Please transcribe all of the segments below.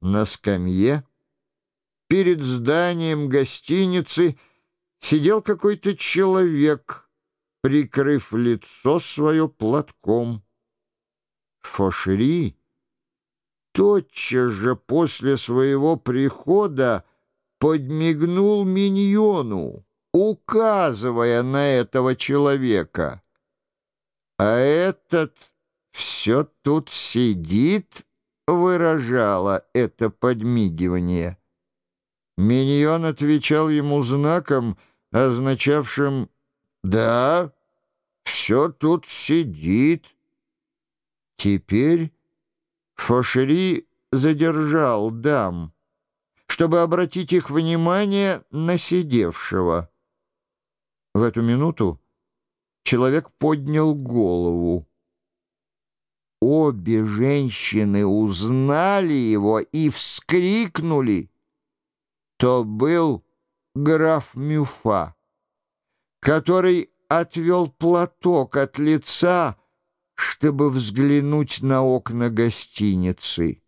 на скамье. Перед зданием гостиницы сидел какой-то человек, прикрыв лицо свое платком. Фошери тотчас же после своего прихода подмигнул миньону, указывая на этого человека. А этот все тут сидит, выражало это подмигивание. Миньон отвечал ему знаком, означавшим «Да, все тут сидит». Теперь Фошери задержал дам, чтобы обратить их внимание на сидевшего. В эту минуту человек поднял голову. Обе женщины узнали его и вскрикнули. То был граф Мюфа, который отвел платок от лица, чтобы взглянуть на окна гостиницы.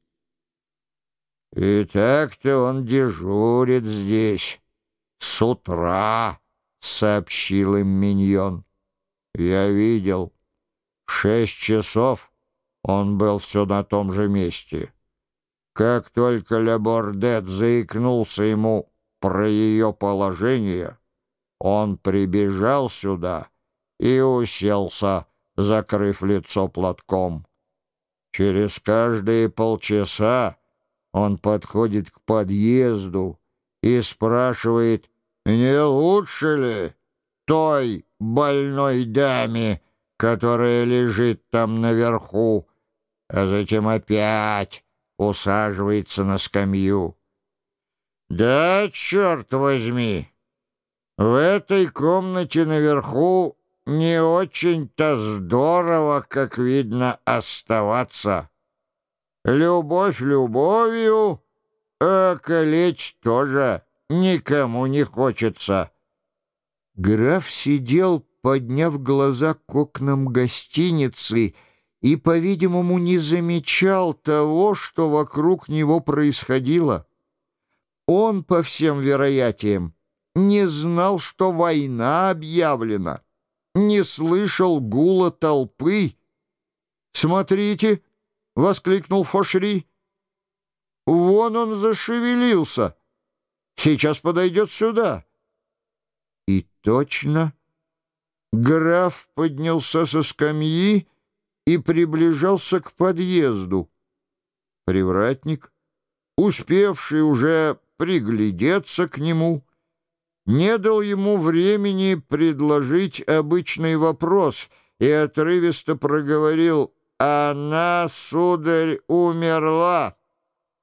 «И так-то он дежурит здесь с утра», — сообщил им Миньон. «Я видел. Шесть часов он был все на том же месте. Как только Лебордет заикнулся ему про ее положение, он прибежал сюда и уселся, закрыв лицо платком. Через каждые полчаса он подходит к подъезду и спрашивает, не лучше ли той больной даме, которая лежит там наверху, а затем опять усаживается на скамью. Да, черт возьми, в этой комнате наверху не очень-то здорово, как видно, оставаться. Любовь любовью, а калечь тоже никому не хочется. Граф сидел, подняв глаза к окнам гостиницы, и, по-видимому, не замечал того, что вокруг него происходило. Он, по всем вероятиям, не знал, что война объявлена, не слышал гула толпы. «Смотрите!» — воскликнул Фошри. «Вон он зашевелился. Сейчас подойдет сюда». И точно граф поднялся со скамьи, и приближался к подъезду. Привратник, успевший уже приглядеться к нему, не дал ему времени предложить обычный вопрос и отрывисто проговорил «Она, сударь, умерла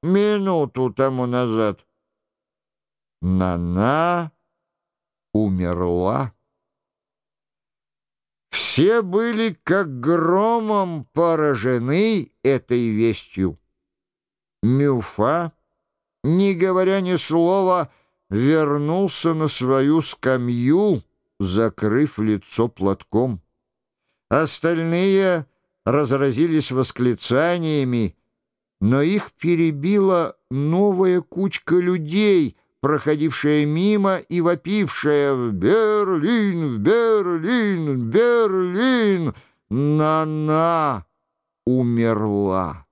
минуту тому назад». «Нана умерла». Все были как громом поражены этой вестью. Мюфа, не говоря ни слова, вернулся на свою скамью, закрыв лицо платком. Остальные разразились восклицаниями, но их перебила новая кучка людей — проходившая мимо и вопившая «В Берлин! В Берлин! В Берлин!» Нана умерла.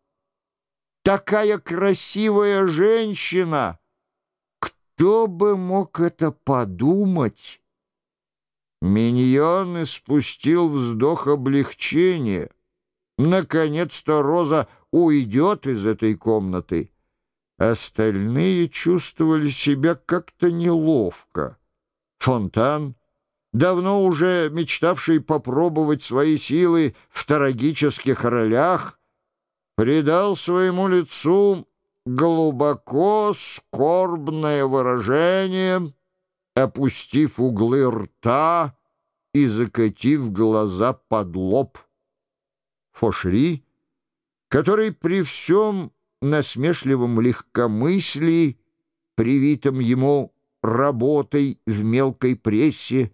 Такая красивая женщина! Кто бы мог это подумать? Миньон испустил вздох облегчения. Наконец-то Роза уйдет из этой комнаты. Остальные чувствовали себя как-то неловко. Фонтан, давно уже мечтавший попробовать свои силы в трагических ролях, придал своему лицу глубоко скорбное выражение, опустив углы рта и закатив глаза под лоб. Фошри, который при всем насмешливом легкомыслии, привитом ему работой в мелкой прессе,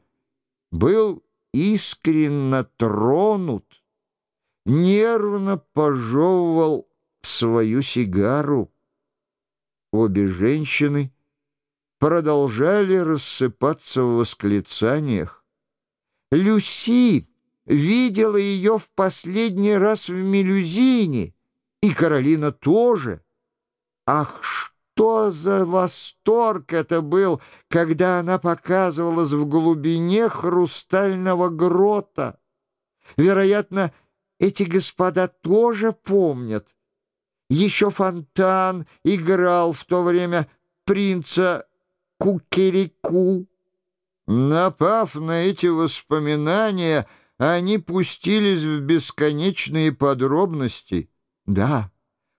был искренно тронут, нервно пожевывал свою сигару. обе женщины продолжали рассыпаться в восклицаниях. Люси видела ее в последний раз в Мелюзине, и Каролина тоже. Ах, что за восторг это был, когда она показывалась в глубине хрустального грота! Вероятно, эти господа тоже помнят. Еще Фонтан играл в то время принца Кукерику. Напав на эти воспоминания, они пустились в бесконечные подробности. Да,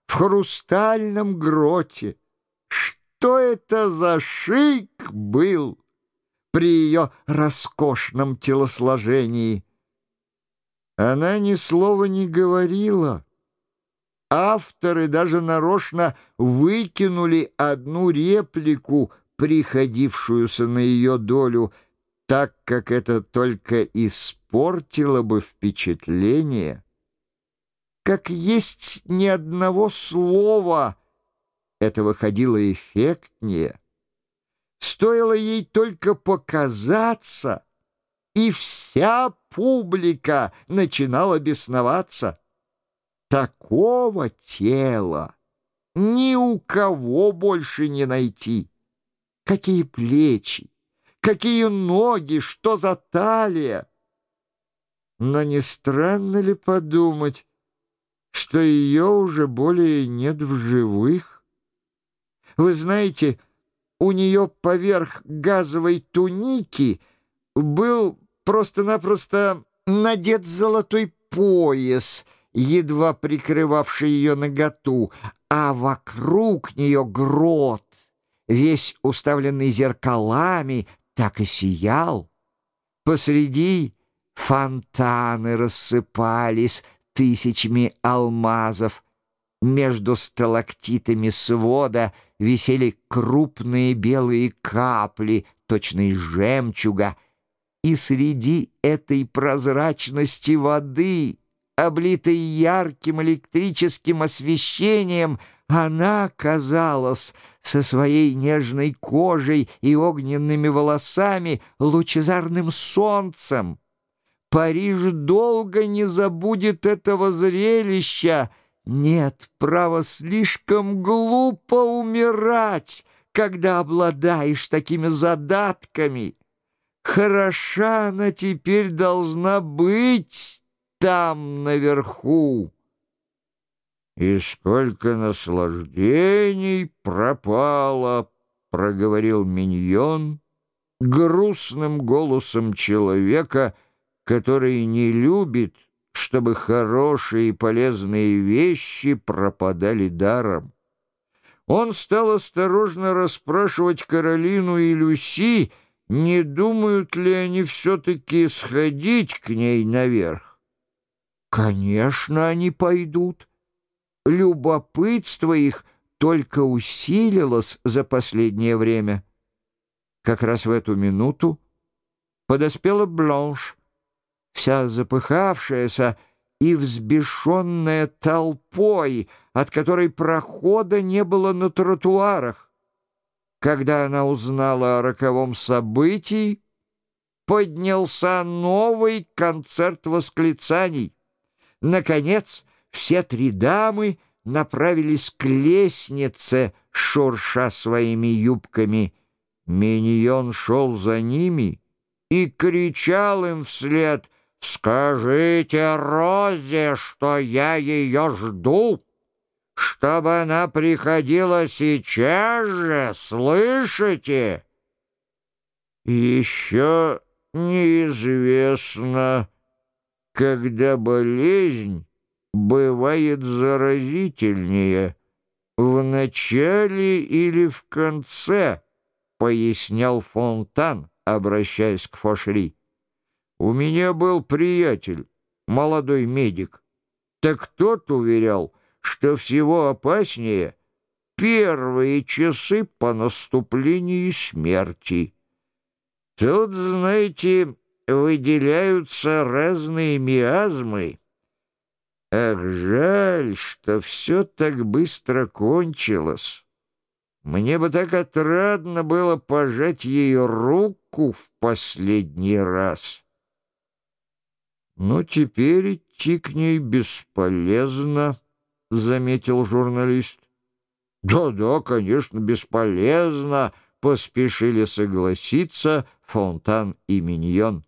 в хрустальном гроте. Что это за шик был при ее роскошном телосложении? Она ни слова не говорила. Авторы даже нарочно выкинули одну реплику, приходившуюся на ее долю, так как это только испортило бы впечатление. Как есть ни одного слова, это выходило эффектнее. Стоило ей только показаться, и вся публика начинала бесноваться. Такого тела ни у кого больше не найти. Какие плечи, какие ноги, что за талия! Но не странно ли подумать, что ее уже более нет в живых? Вы знаете, у нее поверх газовой туники был просто-напросто надет золотой пояс, едва прикрывавший ее наготу, а вокруг нее грот, весь уставленный зеркалами, так и сиял. Посреди фонтаны рассыпались тысячами алмазов. Между сталактитами свода висели крупные белые капли, точно жемчуга, и среди этой прозрачности воды, облитой ярким электрическим освещением, она казалась со своей нежной кожей и огненными волосами лучезарным солнцем. Париж долго не забудет этого зрелища. Нет, право, слишком глупо умирать, когда обладаешь такими задатками. Хороша она теперь должна быть там, наверху. «И сколько наслаждений пропало!» — проговорил Миньон грустным голосом человека, который не любит, чтобы хорошие и полезные вещи пропадали даром. Он стал осторожно расспрашивать Каролину и Люси, не думают ли они все-таки сходить к ней наверх. «Конечно, они пойдут» любопытство их только усилилось за последнее время. Как раз в эту минуту подоспела Бланш, вся запыхавшаяся и взбешенная толпой, от которой прохода не было на тротуарах. Когда она узнала о роковом событии, поднялся новый концерт восклицаний. Наконец, все три дамы направились к лестнице, шурша своими юбками. Миньон шел за ними и кричал им вслед «Скажите Розе, что я ее жду, чтобы она приходила сейчас же, слышите?» «Еще неизвестно, когда болезнь бывает заразительнее в начале или в конце, пояснял Фонтан, обращаясь к Фошри. У меня был приятель, молодой медик. Так тот уверял, что всего опаснее первые часы по наступлении смерти. Тут, знаете, выделяются разные миазмы, Ах, жаль, что все так быстро кончилось. Мне бы так отрадно было пожать ее руку в последний раз. Но теперь идти к ней бесполезно, — заметил журналист. «Да-да, конечно, бесполезно», — поспешили согласиться Фонтан и Миньон.